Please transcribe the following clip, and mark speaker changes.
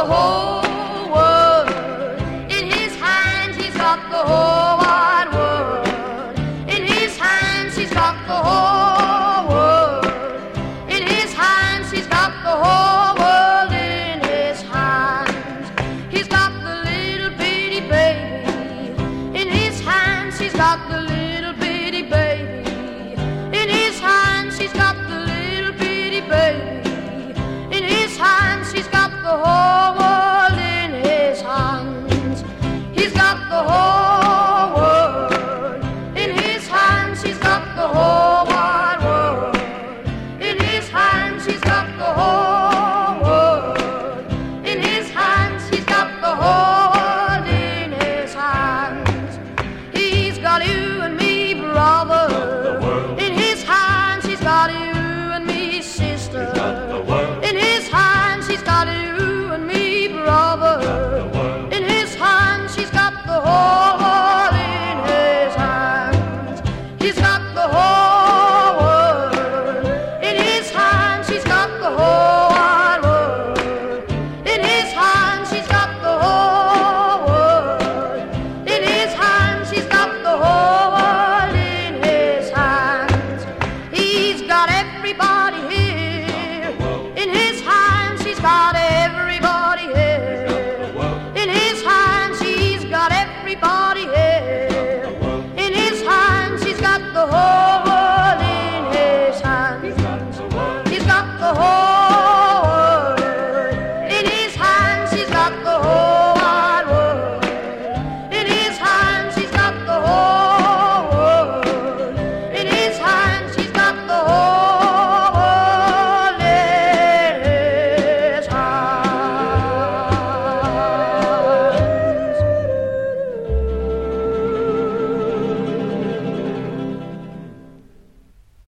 Speaker 1: the whole